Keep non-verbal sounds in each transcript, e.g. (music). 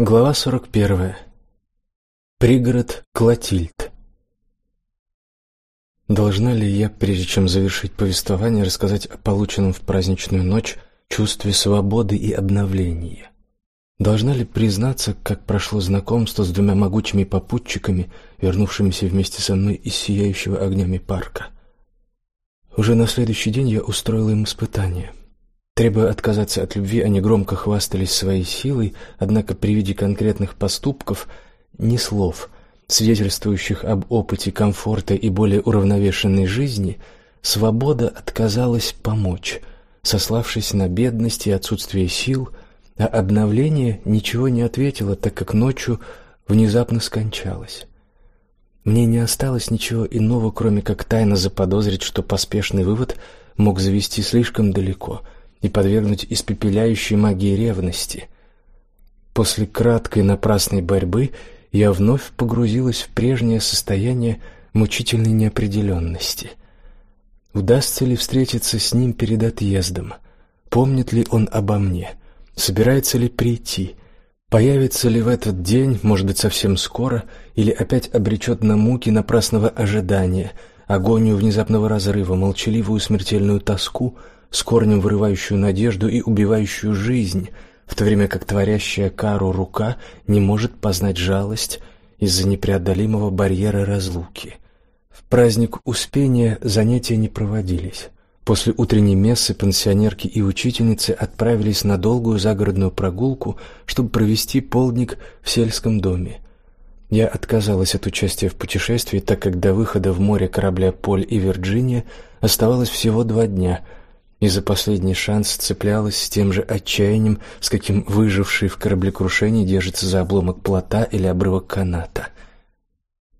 Глава 41. Пригород Клотильд. Должна ли я, прежде чем завершить повествование, рассказать о полученном в праздничную ночь чувстве свободы и обновления? Должна ли признаться, как прошло знакомство с двумя могучими попутчиками, вернувшимися вместе со мной из сияющего огнями парка? Уже на следующий день я устроил им испытание. Требуя отказаться от любви, они громко хвастались своей силой, однако при виде конкретных поступков, ни слов, свидетельствующих об опыте комфорта и более уравновешенной жизни, свобода отказалась помочь, сославшись на бедность и отсутствие сил, а обновление ничего не ответило, так как ночью внезапно скончалась. Мне не осталось ничего иного, кроме как тайно заподозрить, что поспешный вывод мог завести слишком далеко — и подвергнуть испепеляющей магии ревности. После краткой напрасной борьбы я вновь погрузилась в прежнее состояние мучительной неопределенности. Удастся ли встретиться с ним перед отъездом? Помнит ли он обо мне? Собирается ли прийти? Появится ли в этот день, может быть, совсем скоро, или опять обречет на муки напрасного ожидания, агонию внезапного разрыва, молчаливую смертельную тоску — с корнем вырывающую надежду и убивающую жизнь, в то время как творящая кару рука не может познать жалость из-за непреодолимого барьера разлуки. В праздник Успения занятия не проводились. После утренней мессы пансионерки и учительницы отправились на долгую загородную прогулку, чтобы провести полдник в сельском доме. Я отказалась от участия в путешествии, так как до выхода в море корабля Поль и Вирджиния оставалось всего два дня — и за последний шанс цеплялась с тем же отчаянием, с каким выживший в кораблекрушении держится за обломок плота или обрывок каната.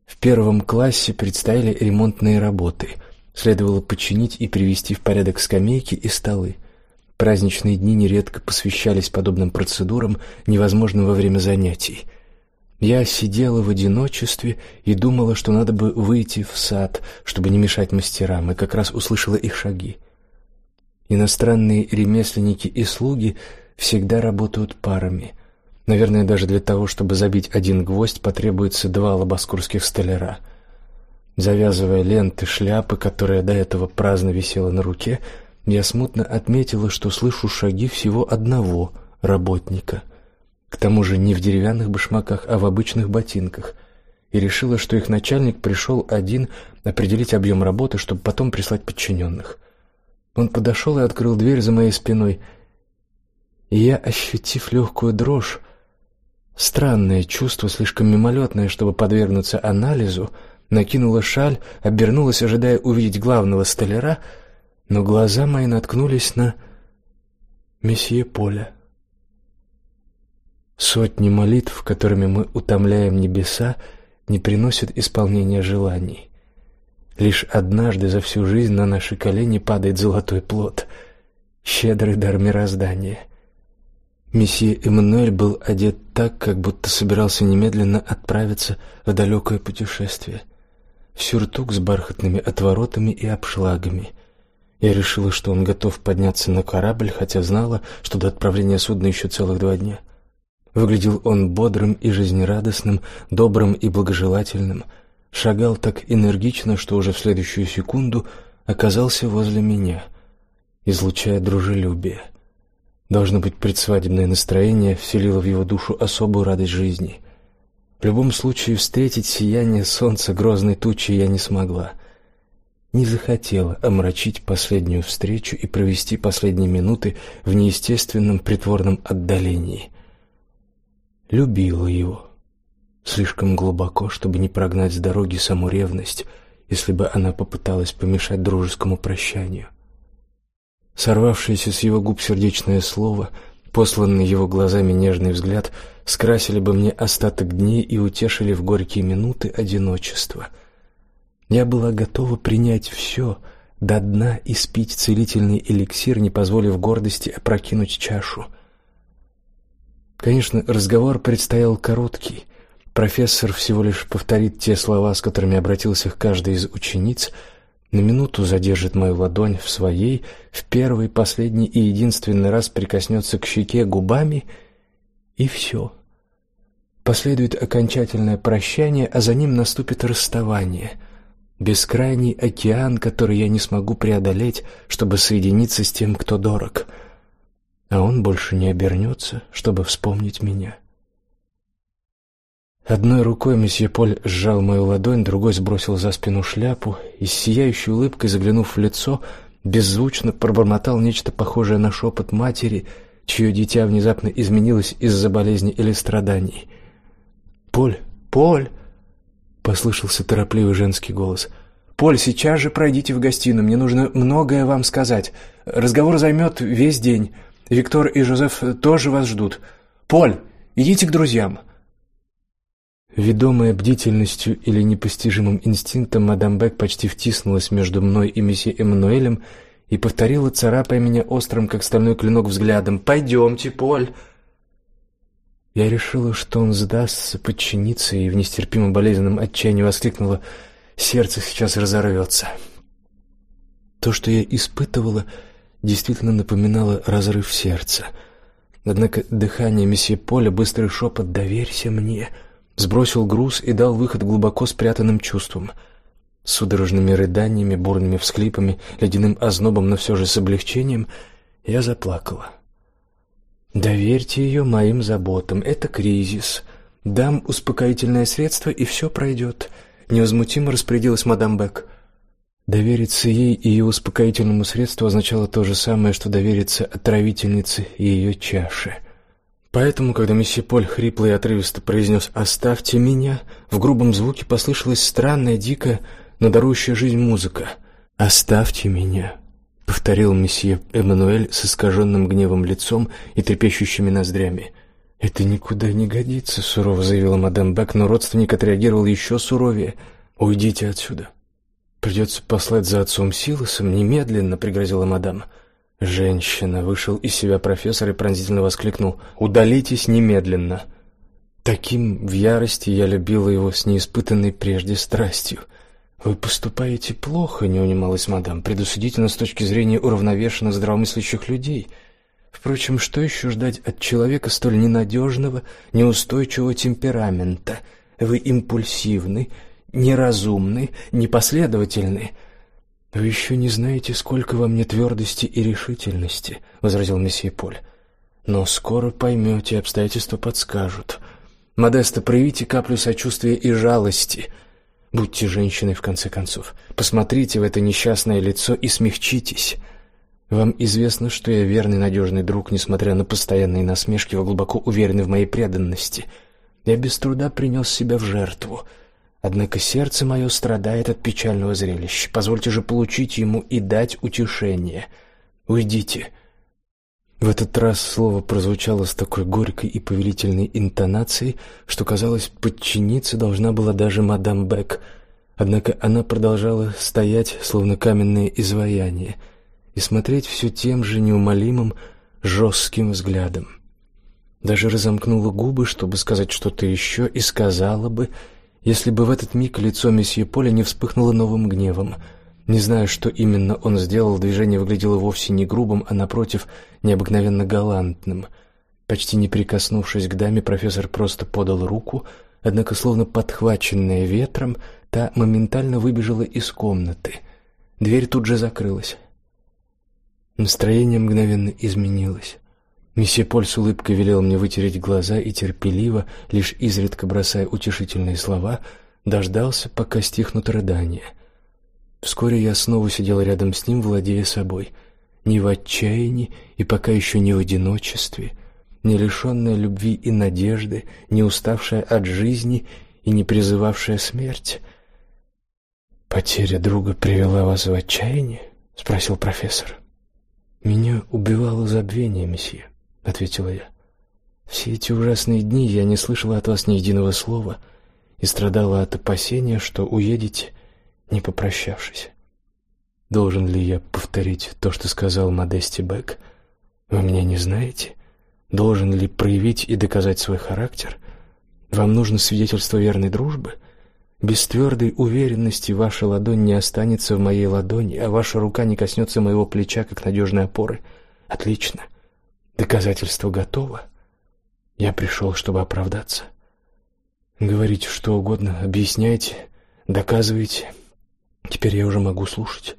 В первом классе предстояли ремонтные работы. Следовало починить и привести в порядок скамейки и столы. Праздничные дни нередко посвящались подобным процедурам, невозможным во время занятий. Я сидела в одиночестве и думала, что надо бы выйти в сад, чтобы не мешать мастерам, и как раз услышала их шаги. Иностранные ремесленники и слуги всегда работают парами. Наверное, даже для того, чтобы забить один гвоздь, потребуется два лобоскурских столяра. Завязывая ленты шляпы, которая до этого праздно висела на руке, я смутно отметила, что слышу шаги всего одного работника. К тому же не в деревянных башмаках, а в обычных ботинках. И решила, что их начальник пришел один определить объем работы, чтобы потом прислать подчиненных. Он подошел и открыл дверь за моей спиной. И я, ощутив легкую дрожь, странное чувство, слишком мимолетное, чтобы подвергнуться анализу, накинула шаль, обернулась, ожидая увидеть главного столяра, но глаза мои наткнулись на месье Поля. Сотни молитв, которыми мы утомляем небеса, не приносят исполнения желаний. Лишь однажды за всю жизнь на наши колени падает золотой плод, щедрый дар мироздания. Месье Эммануэль был одет так, как будто собирался немедленно отправиться в далекое путешествие. Сюртук с бархатными отворотами и обшлагами. Я решила, что он готов подняться на корабль, хотя знала, что до отправления судна еще целых два дня. Выглядел он бодрым и жизнерадостным, добрым и благожелательным — шагал так энергично, что уже в следующую секунду оказался возле меня, излучая дружелюбие. Должно быть, предсвадебное настроение вселило в его душу особую радость жизни. В любом случае встретить сияние солнца грозной тучи я не смогла. Не захотела омрачить последнюю встречу и провести последние минуты в неестественном притворном отдалении. Любила его слишком глубоко, чтобы не прогнать с дороги саму ревность, если бы она попыталась помешать дружескому прощанию. Сорвавшееся с его губ сердечное слово, посланный его глазами нежный взгляд, скрасили бы мне остаток дней и утешили в горькие минуты одиночества. Я была готова принять все до дна и спить целительный эликсир, не позволив гордости опрокинуть чашу. Конечно, разговор предстоял короткий — Профессор всего лишь повторит те слова, с которыми обратился к каждой из учениц, на минуту задержит мою ладонь в своей, в первый, последний и единственный раз прикоснется к щеке губами, и все. Последует окончательное прощание, а за ним наступит расставание. Бескрайний океан, который я не смогу преодолеть, чтобы соединиться с тем, кто дорог. А он больше не обернется, чтобы вспомнить меня. Одной рукой месье Поль сжал мою ладонь, другой сбросил за спину шляпу и с сияющей улыбкой, заглянув в лицо, беззвучно пробормотал нечто похожее на шепот матери, чье дитя внезапно изменилось из-за болезни или страданий. «Поль! Поль!» — послышался торопливый женский голос. «Поль, сейчас же пройдите в гостиную, мне нужно многое вам сказать. Разговор займет весь день. Виктор и Жозеф тоже вас ждут. Поль, идите к друзьям». Ведомая бдительностью или непостижимым инстинктом, мадам Бек почти втиснулась между мной и месье Эммануэлем и повторила, царапая меня острым, как стальной клинок, взглядом: «Пойдемте, Поль!» Я решила, что он сдастся, подчинится, и в нестерпимо болезненном отчаянии воскликнула: "Сердце сейчас разорвется!» То, что я испытывала, действительно напоминало разрыв сердца. Однако дыхание месье Поля, быстрый шепот «Доверься мне!» Сбросил груз и дал выход глубоко спрятанным чувствам. Судорожными рыданиями, бурными всхлипами, ледяным ознобом, но все же с облегчением я заплакала. Доверьте ее моим заботам. Это кризис. Дам успокоительное средство, и все пройдет», — невозмутимо распорядилась мадам Бек. Довериться ей и ее успокоительному средству означало то же самое, что довериться отравительнице и ее чаше. Поэтому, когда месье Поль хрипло и отрывисто произнес «Оставьте меня», в грубом звуке послышалась странная, дикая, но жизнь музыка. «Оставьте меня», — повторил месье Эммануэль с искаженным гневом лицом и трепещущими ноздрями. «Это никуда не годится», — сурово заявила мадам Бек, но родственник отреагировал еще суровее. «Уйдите отсюда». «Придется послать за отцом Силосом немедленно», — пригрозила мадам. «Мадам». Женщина вышел из себя профессор и пронзительно воскликнул: "Удалитесь немедленно!" Таким в ярости я любила его с неиспытанной прежде страстью. Вы поступаете плохо, не унималась мадам, предусудительно с точки зрения уравновешенно здравомыслящих людей. Впрочем, что еще ждать от человека столь ненадежного, неустойчивого темперамента? Вы импульсивны, неразумны, непоследовательны. Вы еще не знаете, сколько во мне твердости и решительности, возразил месье Поль. Но скоро поймете, обстоятельства подскажут. Модеста, проявите каплю сочувствия и жалости. Будьте женщиной в конце концов. Посмотрите в это несчастное лицо и смягчитесь. Вам известно, что я верный надежный друг, несмотря на постоянные насмешки, вы глубоко уверены в моей преданности. Я без труда принес себя в жертву. Однако сердце мое страдает от печального зрелища. Позвольте же получить ему и дать утешение. Уйдите. В этот раз слово прозвучало с такой горькой и повелительной интонацией, что казалось, подчиниться должна была даже мадам Бек. Однако она продолжала стоять, словно каменное изваяние, и смотреть все тем же неумолимым, жестким взглядом. Даже разомкнула губы, чтобы сказать что-то еще, и сказала бы: если бы в этот миг лицо месье Поля не вспыхнуло новым гневом. Не знаю, что именно он сделал, движение выглядело вовсе не грубым, а напротив, необыкновенно галантным. Почти не прикоснувшись к даме, профессор просто подал руку, однако словно подхваченная ветром, та моментально выбежала из комнаты. Дверь тут же закрылась. Настроение мгновенно изменилось. Месье Поль с улыбкой велел мне вытереть глаза и терпеливо, лишь изредка бросая утешительные слова, дождался, пока стихнут рыдания. Вскоре я снова сидел рядом с ним, владея собой, не в отчаянии и пока еще не в одиночестве, не лишенная любви и надежды, не уставшая от жизни и не призывавшая смерть. Потеря друга привела вас в отчаяние? спросил профессор. Меня убивало забвение, месье ответила я. Все эти ужасные дни я не слышала от вас ни единого слова и страдала от опасения, что уедете, не попрощавшись. Должен ли я повторить то, что сказал Модести Бек? Вы меня не знаете? Должен ли проявить и доказать свой характер? Вам нужно свидетельство верной дружбы? Без твердой уверенности ваша ладонь не останется в моей ладони, а ваша рука не коснется моего плеча, как надежной опоры. Отлично. Доказательство готово. Я пришел, чтобы оправдаться. Говорите что угодно, объясняйте, доказывайте. Теперь я уже могу слушать.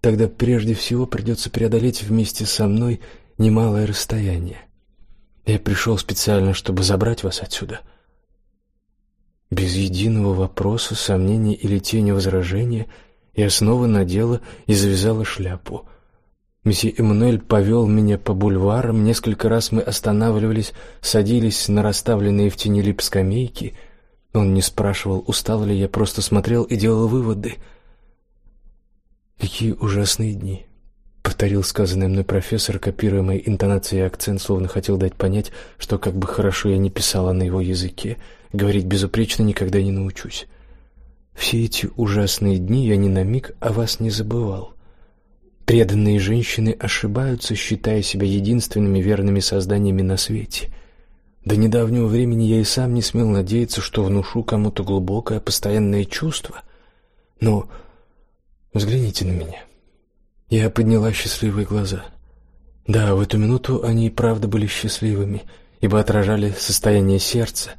Тогда прежде всего придется преодолеть вместе со мной немалое расстояние. Я пришел специально, чтобы забрать вас отсюда. Без единого вопроса, сомнения или тени возражения я снова надела и завязала шляпу. Месье Эммануэль повел меня по бульварам, несколько раз мы останавливались, садились на расставленные в тени лип скамейки. Он не спрашивал, устал ли я, просто смотрел и делал выводы. Какие ужасные дни, повторил сказанное мной профессор, копируя мои интонации и акцент, словно хотел дать понять, что как бы хорошо я не писала на его языке, говорить безупречно никогда не научусь. Все эти ужасные дни я ни на миг о вас не забывал. Преданные женщины ошибаются, считая себя единственными верными созданиями на свете. До недавнего времени я и сам не смел надеяться, что внушу кому-то глубокое постоянное чувство. Но взгляните на меня. Я подняла счастливые глаза. Да, в эту минуту они и правда были счастливыми, ибо отражали состояние сердца.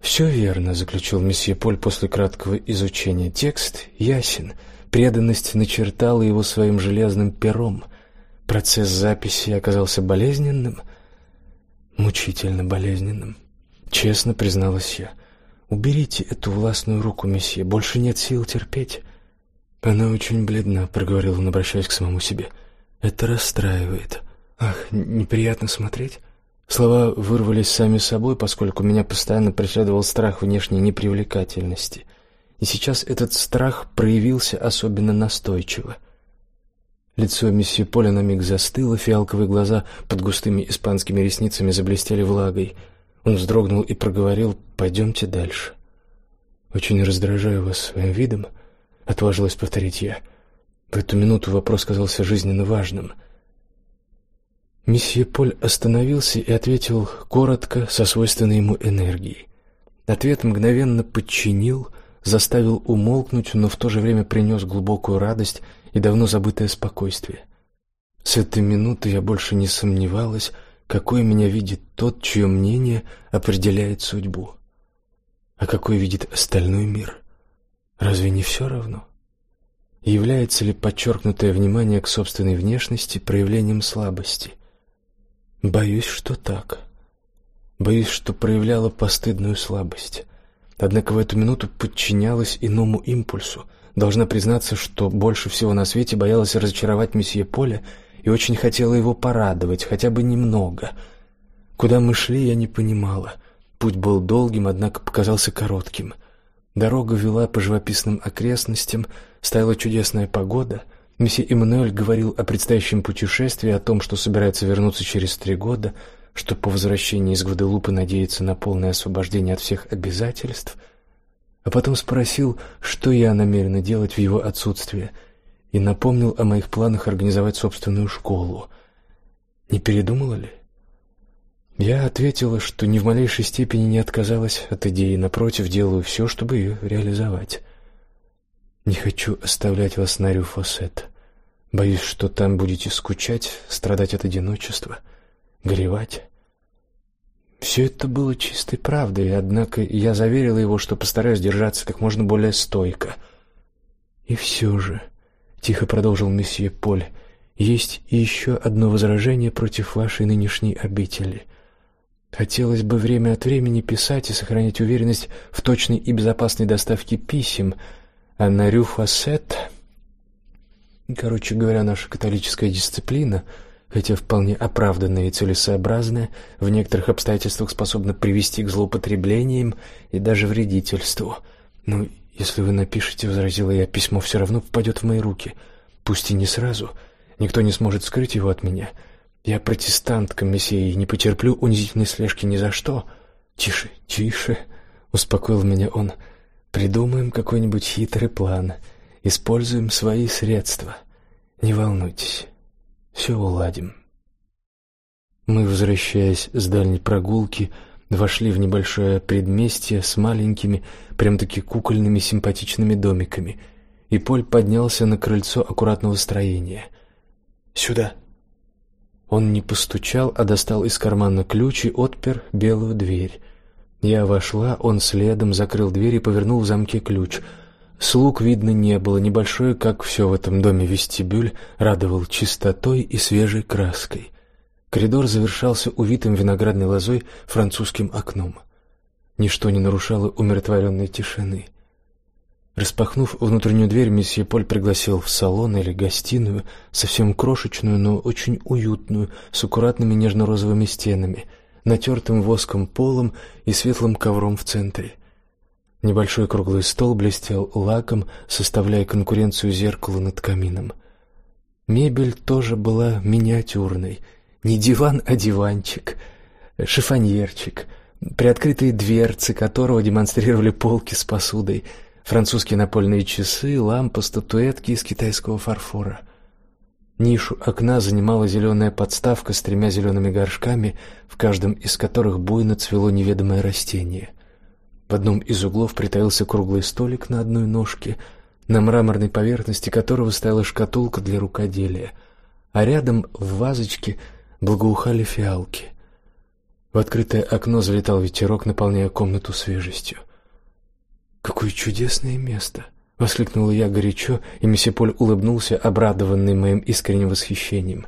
«Все верно, заключил месье Поль после краткого изучения. Текст ясен. Преданность начертала его своим железным пером. Процесс записи оказался болезненным, мучительно болезненным. Честно призналась я. Уберите эту властную руку, месье, больше нет сил терпеть. Она очень бледна, проговорил он, обращаясь к самому себе. Это расстраивает. Ах, неприятно смотреть. Слова вырвались сами собой, поскольку меня постоянно преследовал страх внешней непривлекательности и сейчас этот страх проявился особенно настойчиво. Лицо месье Поля на миг застыло, фиалковые глаза под густыми испанскими ресницами заблестели влагой. Он вздрогнул и проговорил: «Пойдемте дальше». Очень раздражаю вас своим видом, отважилась повторить я. В эту минуту вопрос казался жизненно важным. Месье Поль остановился и ответил коротко, со свойственной ему энергией. Ответ мгновенно подчинил, заставил умолкнуть, но в то же время принес глубокую радость и давно забытое спокойствие. С этой минуты я больше не сомневалась, какой меня видит тот, чье мнение определяет судьбу. А какой видит остальной мир? Разве не все равно? Является ли подчеркнутое внимание к собственной внешности проявлением слабости? Боюсь, что так. Боюсь, что проявляла постыдную слабость. Однако в эту минуту подчинялась иному импульсу. Должна признаться, что больше всего на свете боялась разочаровать месье Поля и очень хотела его порадовать, хотя бы немного. Куда мы шли, я не понимала. Путь был долгим, однако показался коротким. Дорога вела по живописным окрестностям, стояла чудесная погода. Месье Эммануэль говорил о предстоящем путешествии, о том, что собирается вернуться через три года — что по возвращении из Гваделупы надеется на полное освобождение от всех обязательств, а потом спросил, что я намерена делать в его отсутствие, и напомнил о моих планах организовать собственную школу. Не передумала ли? Я ответила, что ни в малейшей степени не отказалась от идеи, напротив, делаю все, чтобы ее реализовать. Не хочу оставлять вас на Рюфосет. Боюсь, что там будете скучать, страдать от одиночества горевать. Все это было чистой правдой, однако я заверила его, что постараюсь держаться как можно более стойко. И все же, тихо продолжил месье Поль, есть еще одно возражение против вашей нынешней обители. Хотелось бы время от времени писать и сохранять уверенность в точной и безопасной доставке писем, а на Рюфасет, короче говоря, наша католическая дисциплина — хотя вполне оправданное и целесообразное, в некоторых обстоятельствах способно привести к злоупотреблениям и даже вредительству. Ну, если вы напишете, возразила я, письмо все равно попадет в мои руки, пусть и не сразу. Никто не сможет скрыть его от меня. Я протестантка, месье, и не потерплю унизительной слежки ни за что. Тише, тише, успокоил меня он. Придумаем какой-нибудь хитрый план, используем свои средства. Не волнуйтесь. Все уладим. Мы, возвращаясь с дальней прогулки, вошли в небольшое предместье с маленькими, прям-таки кукольными симпатичными домиками, и Поль поднялся на крыльцо аккуратного строения. Сюда. Он не постучал, а достал из кармана ключ и отпер белую дверь. Я вошла, он следом закрыл дверь и повернул в замке ключ. Слуг видно не было, небольшой, как все в этом доме вестибюль, радовал чистотой и свежей краской. Коридор завершался увитым виноградной лозой французским окном. Ничто не нарушало умиротворенной тишины. Распахнув внутреннюю дверь, месье Поль пригласил в салон или гостиную, совсем крошечную, но очень уютную, с аккуратными нежно-розовыми стенами, натертым воском полом и светлым ковром в центре. Небольшой круглый стол блестел лаком, составляя конкуренцию зеркалу над камином. Мебель тоже была миниатюрной, не диван, а диванчик, шифоньерчик, приоткрытые дверцы которого демонстрировали полки с посудой — французские напольные часы, лампа, статуэтки из китайского фарфора. Нишу окна занимала зеленая подставка с тремя зелеными горшками, в каждом из которых буйно цвело неведомое растение. В одном из углов притаился круглый столик на одной ножке, на мраморной поверхности которого стояла шкатулка для рукоделия, а рядом в вазочке благоухали фиалки. В открытое окно залетал ветерок, наполняя комнату свежестью. Какое чудесное место, воскликнула я горячо, и месье Поль улыбнулся, обрадованный моим искренним восхищением.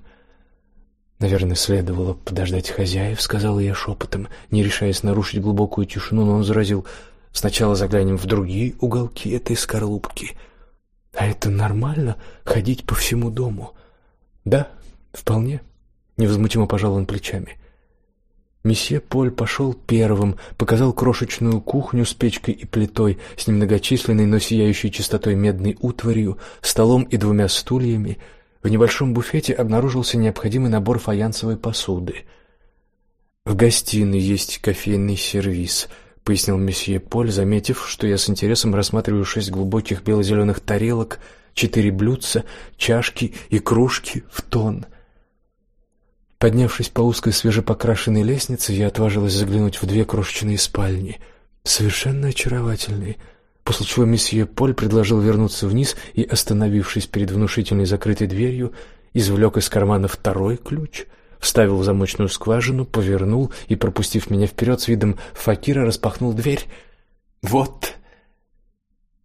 Наверное, следовало подождать хозяев, сказала я шепотом, не решаясь нарушить глубокую тишину, но он заразил: "Сначала заглянем в другие уголки этой скорлупки. А это нормально ходить по всему дому?" "Да, вполне", невозмутимо пожал он плечами. Месье Поль пошел первым, показал крошечную кухню с печкой и плитой, с немногочисленной, но сияющей чистотой медной утварью, столом и двумя стульями. В небольшом буфете обнаружился необходимый набор фаянсовой посуды. В гостиной есть кофейный сервиз, пояснил месье Поль, заметив, что я с интересом рассматриваю шесть глубоких бело-зеленых тарелок, четыре блюдца, чашки и кружки в тон — Поднявшись по узкой свежепокрашенной лестнице, я отважилась заглянуть в две крошечные спальни, совершенно очаровательные. После чего месье Поль предложил вернуться вниз и, остановившись перед внушительной закрытой дверью, извлек из кармана второй ключ, вставил в замочную скважину, повернул и, пропустив меня вперед с видом факира, распахнул дверь. Вот.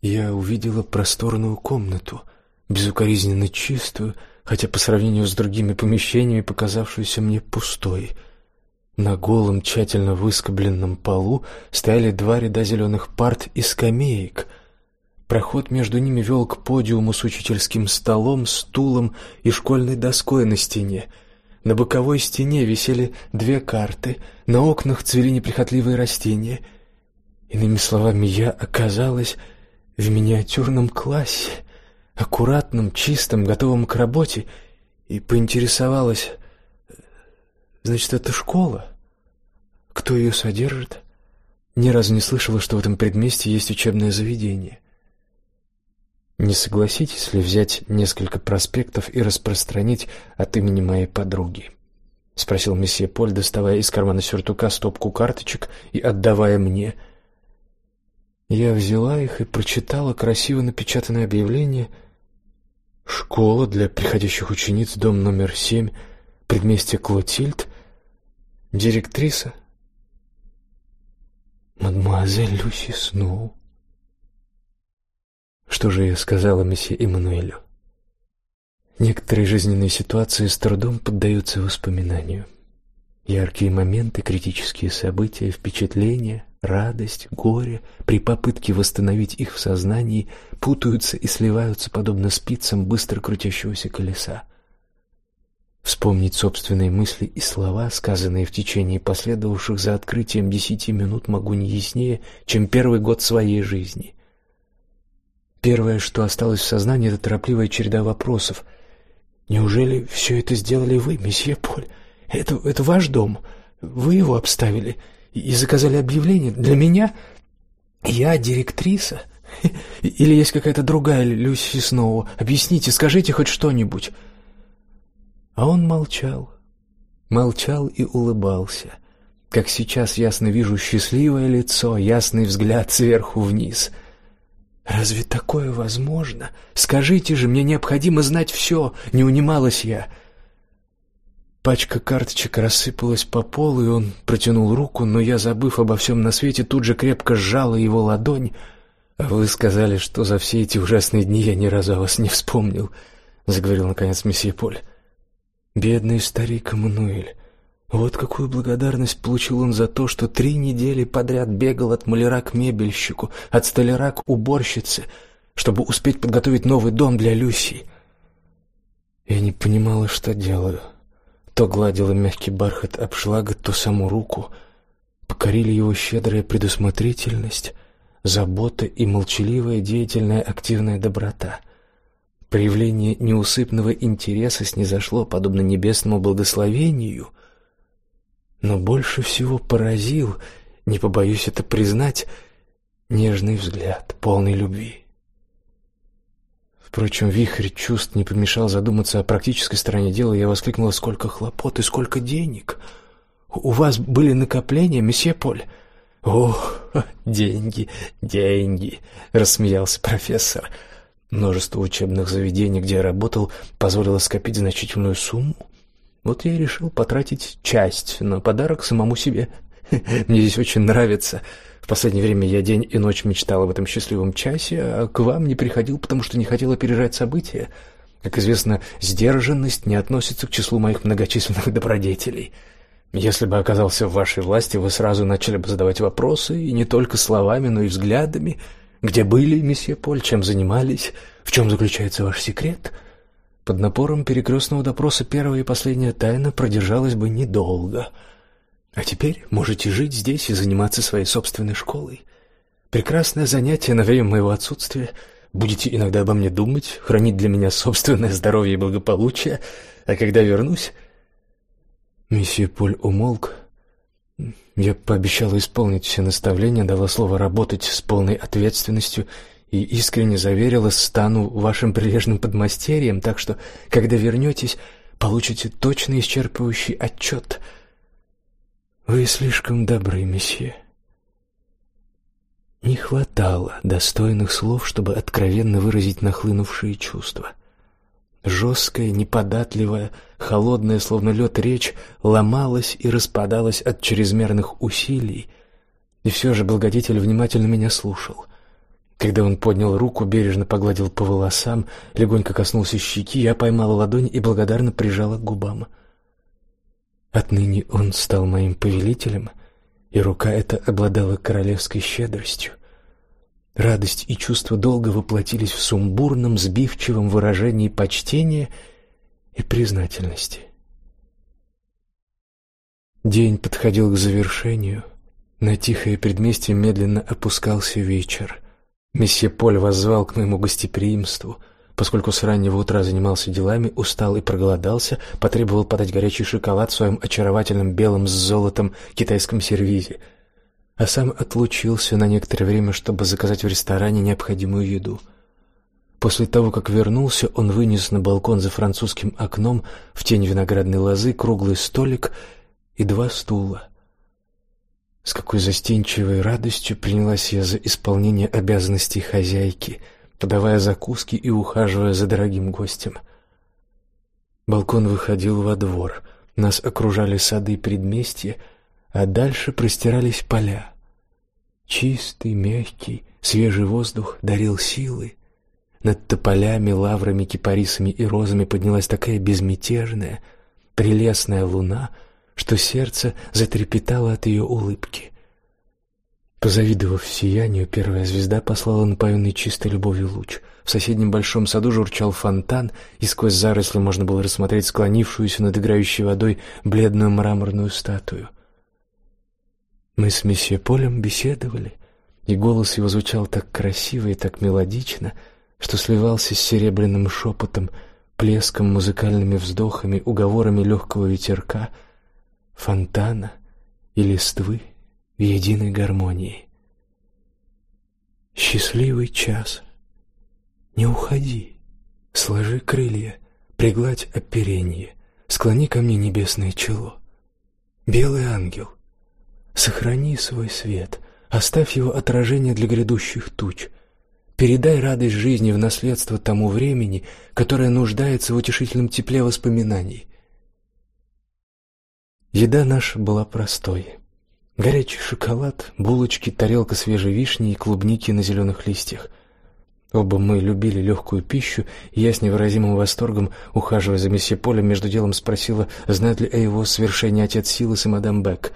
Я увидела просторную комнату, безукоризненно чистую, хотя по сравнению с другими помещениями показавшуюся мне пустой. На голом, тщательно выскобленном полу стояли два ряда зеленых парт и скамеек. Проход между ними вел к подиуму с учительским столом, стулом и школьной доской на стене. На боковой стене висели две карты, на окнах цвели неприхотливые растения. Иными словами, я оказалась в миниатюрном классе аккуратным, чистым, готовым к работе, и поинтересовалась: "Значит, это школа? Кто ее содержит?" Ни разу не слышала, что в этом предместье есть учебное заведение. Не согласитесь ли взять несколько проспектов и распространить от имени моей подруги? спросил месье Поль, доставая из кармана сюртука стопку карточек и отдавая мне. Я взяла их и прочитала красиво напечатанное объявление Школа для приходящих учениц, дом номер семь, предместье Клотильд, директриса мадемуазель Люси Сноу. Что же я сказала месье Эммануэлю? Некоторые жизненные ситуации с трудом поддаются воспоминанию. Яркие моменты, критические события, впечатления, радость, горе, при попытке восстановить их в сознании, путаются и сливаются подобно спицам быстро крутящегося колеса. Вспомнить собственные мысли и слова, сказанные в течение последовавших за открытием десяти минут, могу не яснее, чем первый год своей жизни. Первое, что осталось в сознании, это торопливая череда вопросов. Неужели все это сделали вы, месье Поль? Это это ваш дом? Вы его обставили? и заказали объявление для меня? Я директриса? (laughs) Или есть какая-то другая Люси Сноу? Объясните, скажите хоть что-нибудь. А он молчал. Молчал и улыбался. Как сейчас ясно вижу счастливое лицо, ясный взгляд сверху вниз. Разве такое возможно? Скажите же, мне необходимо знать все. не унималась я. Пачка карточек рассыпалась по полу, и он протянул руку, но я, забыв обо всем на свете, тут же крепко сжала его ладонь. А вы сказали, что за все эти ужасные дни я ни разу о вас не вспомнил, заговорил наконец месье Поль. Бедный старик Мануэль. Вот какую благодарность получил он за то, что три недели подряд бегал от маляра к мебельщику, от столяра к уборщице, чтобы успеть подготовить новый дом для Люси. Я не понимала, что делаю. То гладила мягкий бархат обшлага, то саму руку. Покорили его щедрая предусмотрительность, забота и молчаливая деятельная активная доброта. Проявление неусыпного интереса снизошло подобно небесному благословению, но больше всего поразил, не побоюсь это признать, нежный взгляд, полный любви. Впрочем, вихрь чувств не помешал задуматься о практической стороне дела, я воскликнула: "Сколько хлопот и сколько денег! У вас были накопления, месье Поль?" "О, (laughs) деньги, деньги", рассмеялся профессор. Множество учебных заведений, где я работал, позволило скопить значительную сумму. Вот я и решил потратить часть на подарок самому себе. (laughs) Мне здесь очень нравится. В последнее время я день и ночь мечтал об этом счастливом часе, а к вам не приходил, потому что не хотел опережать события. Как известно, сдержанность не относится к числу моих многочисленных (laughs) добродетелей. Если бы оказался в вашей власти, вы сразу начали бы задавать вопросы, и не только словами, но и взглядами. Где были, месье Поль, чем занимались, в чем заключается ваш секрет? Под напором перекрестного допроса первая и последняя тайна продержалась бы недолго — а теперь можете жить здесь и заниматься своей собственной школой. Прекрасное занятие на время моего отсутствия. Будете иногда обо мне думать, хранить для меня собственное здоровье и благополучие, а когда вернусь, месье Поль умолк. Я пообещала исполнить все наставления, дала слово работать с полной ответственностью и искренне заверила, стану вашим прилежным подмастерьем, так что, когда вернетесь, получите точный исчерпывающий отчет — вы слишком добры, месье. Не хватало достойных слов, чтобы откровенно выразить нахлынувшие чувства. Жесткая, неподатливая, холодная, словно лед речь ломалась и распадалась от чрезмерных усилий. И все же благодетель внимательно меня слушал. Когда он поднял руку, бережно погладил по волосам, легонько коснулся щеки, я поймала ладонь и благодарно прижала к губам. Отныне он стал моим повелителем, и рука эта обладала королевской щедростью. Радость и чувство долга воплотились в сумбурном, сбивчивом выражении почтения и признательности. День подходил к завершению. На тихое предместье медленно опускался вечер. Месье Поль воззвал к моему гостеприимству — Поскольку с раннего утра занимался делами, устал и проголодался, потребовал подать горячий шоколад в своем очаровательном белом с золотом китайском сервизе, а сам отлучился на некоторое время, чтобы заказать в ресторане необходимую еду. После того, как вернулся, он вынес на балкон за французским окном в тень виноградной лозы круглый столик и два стула. С какой застенчивой радостью принялась я за исполнение обязанностей хозяйки — подавая закуски и ухаживая за дорогим гостем. Балкон выходил во двор. Нас окружали сады и предместья, а дальше простирались поля. Чистый, мягкий, свежий воздух дарил силы. Над тополями, лаврами, кипарисами и розами поднялась такая безмятежная, прелестная луна, что сердце затрепетало от ее улыбки. Позавидовав сиянию, первая звезда послала напоенный чистой любовью луч. В соседнем большом саду журчал фонтан, и сквозь заросли можно было рассмотреть склонившуюся над играющей водой бледную мраморную статую. Мы с месье Полем беседовали, и голос его звучал так красиво и так мелодично, что сливался с серебряным шепотом, плеском, музыкальными вздохами, уговорами легкого ветерка, фонтана и листвы в единой гармонии. Счастливый час. Не уходи. Сложи крылья, пригладь оперение, склони ко мне небесное чело. Белый ангел, сохрани свой свет, оставь его отражение для грядущих туч. Передай радость жизни в наследство тому времени, которое нуждается в утешительном тепле воспоминаний. Еда наша была простой. Горячий шоколад, булочки, тарелка свежей вишни и клубники на зеленых листьях. Оба мы любили легкую пищу, и я с невыразимым восторгом, ухаживая за месье Полем, между делом спросила, знает ли о его свершении отец Силас и мадам Бек.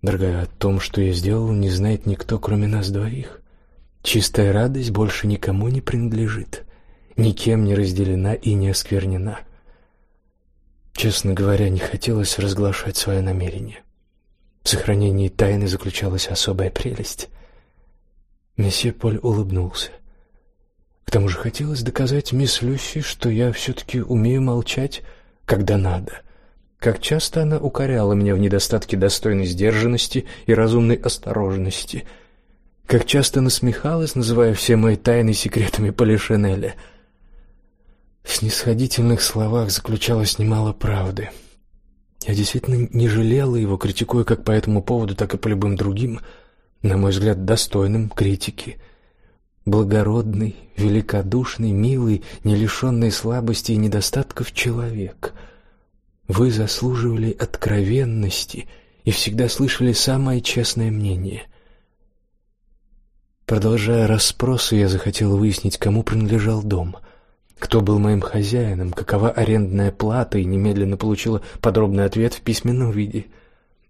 Дорогая, о том, что я сделал, не знает никто, кроме нас двоих. Чистая радость больше никому не принадлежит, никем не разделена и не осквернена. Честно говоря, не хотелось разглашать свое намерение. В сохранении тайны заключалась особая прелесть. Месье Поль улыбнулся. К тому же хотелось доказать мисс Люси, что я все-таки умею молчать, когда надо. Как часто она укоряла меня в недостатке достойной сдержанности и разумной осторожности. Как часто насмехалась, называя все мои тайны секретами Полишинеля — в снисходительных словах заключалось немало правды. Я действительно не жалела его, критикуя как по этому поводу, так и по любым другим, на мой взгляд, достойным критики. Благородный, великодушный, милый, не лишенный слабостей и недостатков человек. Вы заслуживали откровенности и всегда слышали самое честное мнение. Продолжая расспросы, я захотела выяснить, кому принадлежал дом — кто был моим хозяином, какова арендная плата, и немедленно получила подробный ответ в письменном виде.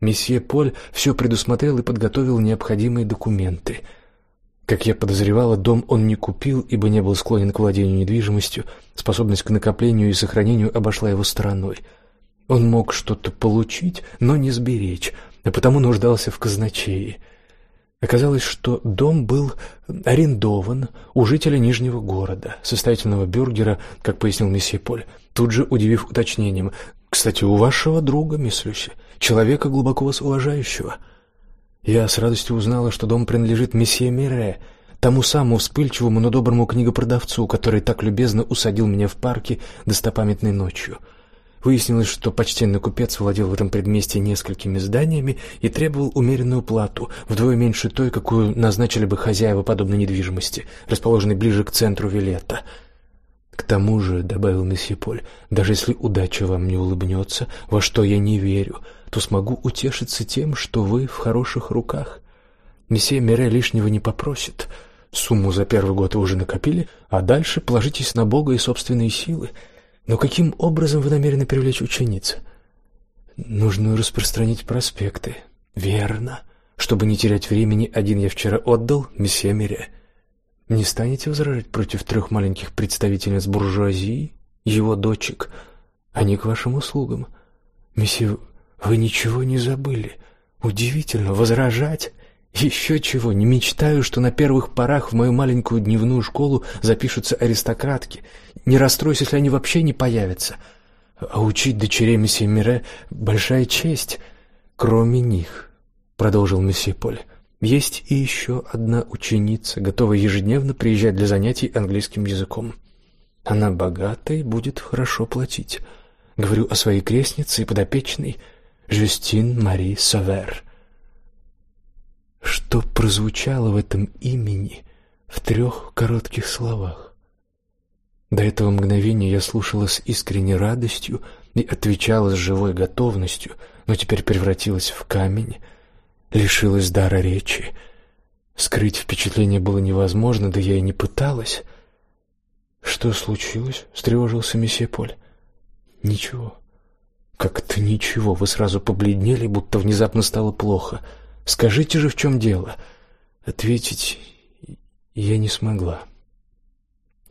Месье Поль все предусмотрел и подготовил необходимые документы. Как я подозревала, дом он не купил, ибо не был склонен к владению недвижимостью, способность к накоплению и сохранению обошла его стороной. Он мог что-то получить, но не сберечь, а потому нуждался в казначее — Оказалось, что дом был арендован у жителя Нижнего города, состоятельного бюргера, как пояснил месье Поль, тут же удивив уточнением: "Кстати, у вашего друга, мисс Люси, человека глубоко вас уважающего". Я с радостью узнала, что дом принадлежит месье Мире, тому самому вспыльчивому, но доброму книгопродавцу, который так любезно усадил меня в парке достопамятной ночью. Выяснилось, что почтенный купец владел в этом предместье несколькими зданиями и требовал умеренную плату, вдвое меньше той, какую назначили бы хозяева подобной недвижимости, расположенной ближе к центру Вилета. К тому же, добавил месье Поль, даже если удача вам не улыбнется, во что я не верю, то смогу утешиться тем, что вы в хороших руках. Месье Мире лишнего не попросит. Сумму за первый год вы уже накопили, а дальше положитесь на Бога и собственные силы. Но каким образом вы намерены привлечь учениц? Нужно распространить проспекты. Верно. Чтобы не терять времени, один я вчера отдал месье Мире. Не станете возражать против трех маленьких представительниц буржуазии, его дочек? Они к вашим услугам. Месье, вы ничего не забыли. Удивительно возражать. Еще чего, не мечтаю, что на первых порах в мою маленькую дневную школу запишутся аристократки. Не расстройся, если они вообще не появятся. А учить дочерей месье Мире большая честь. Кроме них, продолжил месье Поль, есть и еще одна ученица, готовая ежедневно приезжать для занятий английским языком. Она богата и будет хорошо платить. Говорю о своей крестнице и подопечной Жюстин Мари Савер. Что прозвучало в этом имени в трех коротких словах? До этого мгновения я слушала с искренней радостью и отвечала с живой готовностью, но теперь превратилась в камень, лишилась дара речи. Скрыть впечатление было невозможно, да я и не пыталась. Что случилось? встревожился месье Поль. Ничего. Как это ничего? Вы сразу побледнели, будто внезапно стало плохо. Скажите же, в чем дело? Ответить я не смогла.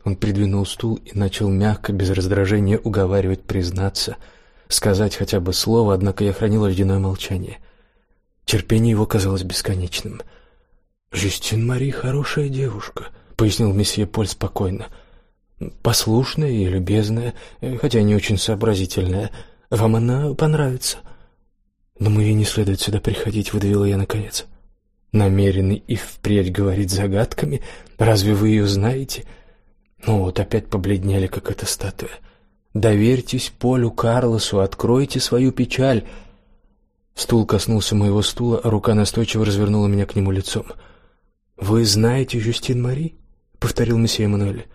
Он придвинул стул и начал мягко, без раздражения уговаривать признаться, сказать хотя бы слово, однако я хранила ледяное молчание. Терпение его казалось бесконечным. Жюстин Мари хорошая девушка, пояснил месье Поль спокойно. Послушная и любезная, хотя не очень сообразительная. Вам она понравится. «Думаю, ей не следует сюда приходить», — выдавила я наконец. «Намерены и впредь говорить загадками? Разве вы ее знаете?» Ну вот опять побледнели, как эта статуя. «Доверьтесь Полю Карлосу, откройте свою печаль». Стул коснулся моего стула, а рука настойчиво развернула меня к нему лицом. «Вы знаете Жюстин Мари?» — повторил месье Эммануэль.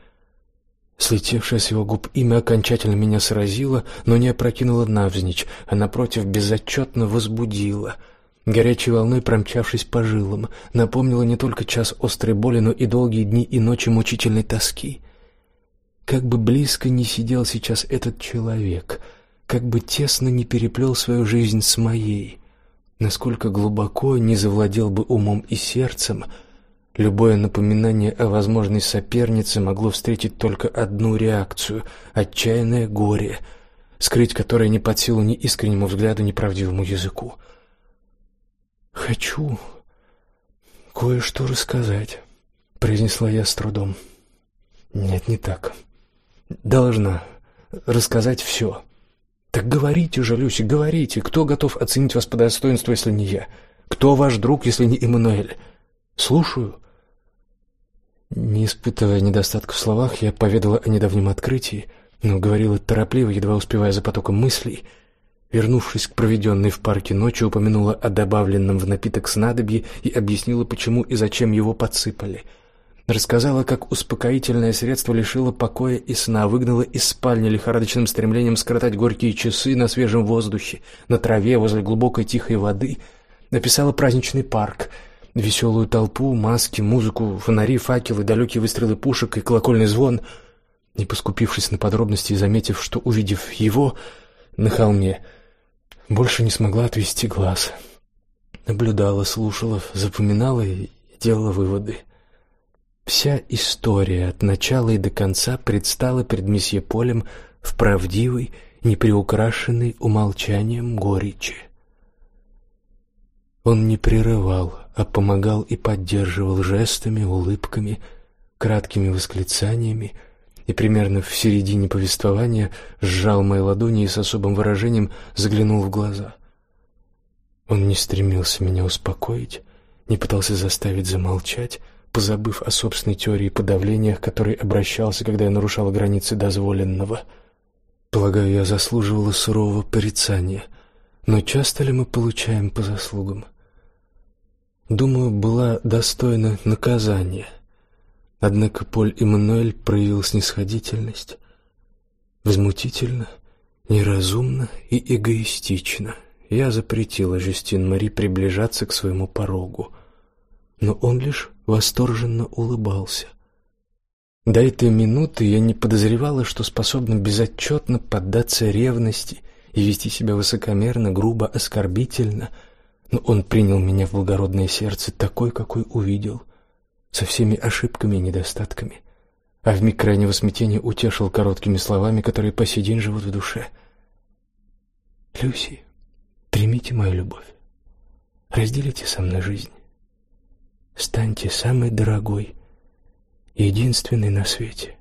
Слетевшее с его губ имя окончательно меня сразило, но не опрокинуло навзничь, а напротив безотчетно возбудило. Горячей волной промчавшись по жилам, напомнило не только час острой боли, но и долгие дни и ночи мучительной тоски. Как бы близко ни сидел сейчас этот человек, как бы тесно не переплел свою жизнь с моей, насколько глубоко не завладел бы умом и сердцем — Любое напоминание о возможной сопернице могло встретить только одну реакцию отчаянное горе, скрыть которое не под силу ни искреннему взгляду, ни правдивому языку. Хочу кое-что рассказать, произнесла я с трудом. Нет, не так. Должна рассказать все. Так говорите же, Люси, говорите, кто готов оценить вас по достоинству, если не я? Кто ваш друг, если не Эммануэль? Слушаю. Не испытывая недостатка в словах, я поведала о недавнем открытии, но говорила торопливо, едва успевая за потоком мыслей. Вернувшись к проведенной в парке ночи, упомянула о добавленном в напиток снадобье и объяснила, почему и зачем его подсыпали. Рассказала, как успокоительное средство лишило покоя и сна, выгнало из спальни лихорадочным стремлением скоротать горькие часы на свежем воздухе, на траве возле глубокой тихой воды. Написала праздничный парк — веселую толпу, маски, музыку, фонари, факелы, далекие выстрелы пушек и колокольный звон. Не поскупившись на подробности и заметив, что увидев его на холме, больше не смогла отвести глаз. Наблюдала, слушала, запоминала и делала выводы. Вся история от начала и до конца предстала перед месье Полем в правдивой, неприукрашенной умолчанием горечи. Он не прерывал, а помогал и поддерживал жестами, улыбками, краткими восклицаниями, и примерно в середине повествования сжал мои ладони и с особым выражением заглянул в глаза. Он не стремился меня успокоить, не пытался заставить замолчать, позабыв о собственной теории подавления, к которой обращался, когда я нарушала границы дозволенного. Полагаю, я заслуживала сурового порицания, но часто ли мы получаем по заслугам? Думаю, была достойна наказания. Однако Поль Эммануэль проявил снисходительность. Возмутительно, неразумно и эгоистично. Я запретила Жюстин Мари приближаться к своему порогу, но он лишь восторженно улыбался. До этой минуты я не подозревала, что способна безотчетно поддаться ревности и вести себя высокомерно, грубо, оскорбительно — но он принял меня в благородное сердце такой, какой увидел, со всеми ошибками и недостатками, а в миг крайнего смятения утешил короткими словами, которые по сей день живут в душе. Люси, примите мою любовь, разделите со мной жизнь, станьте самой дорогой, единственной на свете.